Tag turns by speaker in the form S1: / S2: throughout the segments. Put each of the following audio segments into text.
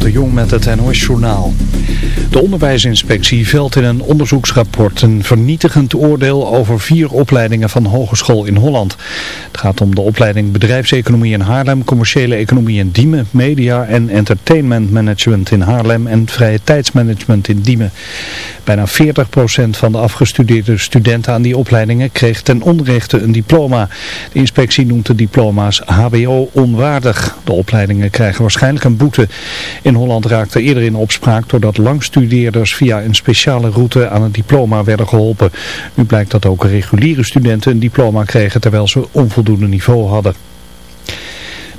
S1: De Jong met het NOS-journaal. De onderwijsinspectie velt in een onderzoeksrapport een vernietigend oordeel over vier opleidingen van hogeschool in Holland. Het gaat om de opleiding bedrijfseconomie in Haarlem, commerciële economie in Diemen, media en entertainment management in Haarlem en vrije tijdsmanagement in Diemen. Bijna 40% van de afgestudeerde studenten aan die opleidingen kreeg ten onrechte een diploma. De inspectie noemt de diploma's HBO onwaardig. De opleidingen krijgen waarschijnlijk een boete. Holland raakte eerder in opspraak doordat langstudeerders via een speciale route aan een diploma werden geholpen. Nu blijkt dat ook reguliere studenten een diploma kregen terwijl ze onvoldoende niveau hadden.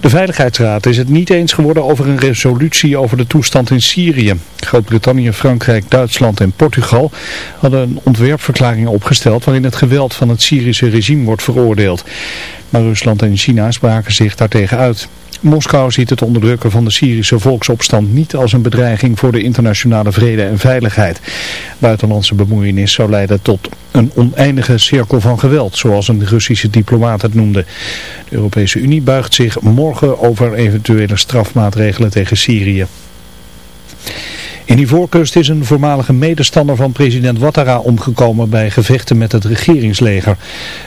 S1: De Veiligheidsraad is het niet eens geworden over een resolutie over de toestand in Syrië. Groot-Brittannië, Frankrijk, Duitsland en Portugal hadden een ontwerpverklaring opgesteld waarin het geweld van het Syrische regime wordt veroordeeld. Maar Rusland en China spraken zich daartegen uit. Moskou ziet het onderdrukken van de Syrische volksopstand niet als een bedreiging voor de internationale vrede en veiligheid. Buitenlandse bemoeienis zou leiden tot een oneindige cirkel van geweld, zoals een Russische diplomaat het noemde. De Europese Unie buigt zich morgen over eventuele strafmaatregelen tegen Syrië. In Ivoorkust is een voormalige medestander van president Ouattara omgekomen bij gevechten met het regeringsleger.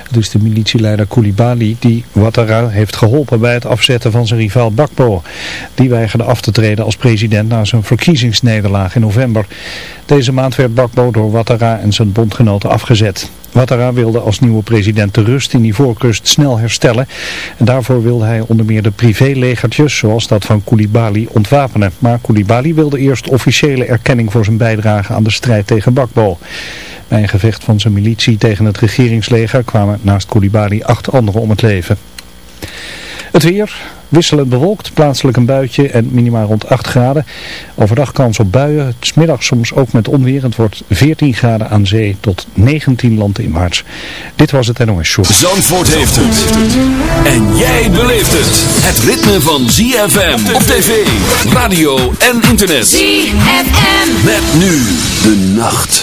S1: Het is de militieleider Koulibaly die Ouattara heeft geholpen bij het afzetten van zijn rivaal Bakbo. Die weigerde af te treden als president na zijn verkiezingsnederlaag in november. Deze maand werd Bakbo door Ouattara en zijn bondgenoten afgezet. Ouattara wilde als nieuwe president de rust in Ivoorkust snel herstellen. En daarvoor wilde hij onder meer de privélegertjes, zoals dat van Koulibaly, ontwapenen. Maar Koulibaly wilde eerst officiële erkenning voor zijn bijdrage aan de strijd tegen Bakbo. Bij een gevecht van zijn militie tegen het regeringsleger kwamen naast Koulibaly acht anderen om het leven. Het weer, wisselend bewolkt, plaatselijk een buitje en minimaal rond 8 graden. Overdag kans op buien, smiddag soms ook met onweer. Het wordt 14 graden aan zee tot 19 landinwaarts. Dit was het NOS Show.
S2: Zandvoort heeft het. En jij beleeft het. Het ritme van ZFM op tv, radio en internet.
S3: ZFM.
S2: Met nu de nacht.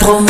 S4: trop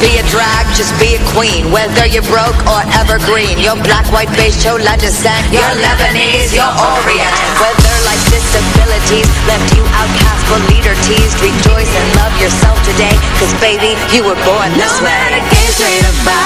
S5: be a
S6: drag, just be a queen Whether you're broke or evergreen. Your black, white, beige, chola descent your Lebanese, your Orient. Whether life's disabilities left you outcast but leader teased Rejoice and love yourself today Cause baby, you were born this
S5: no
S6: way.
S5: No matter gay, straight or bi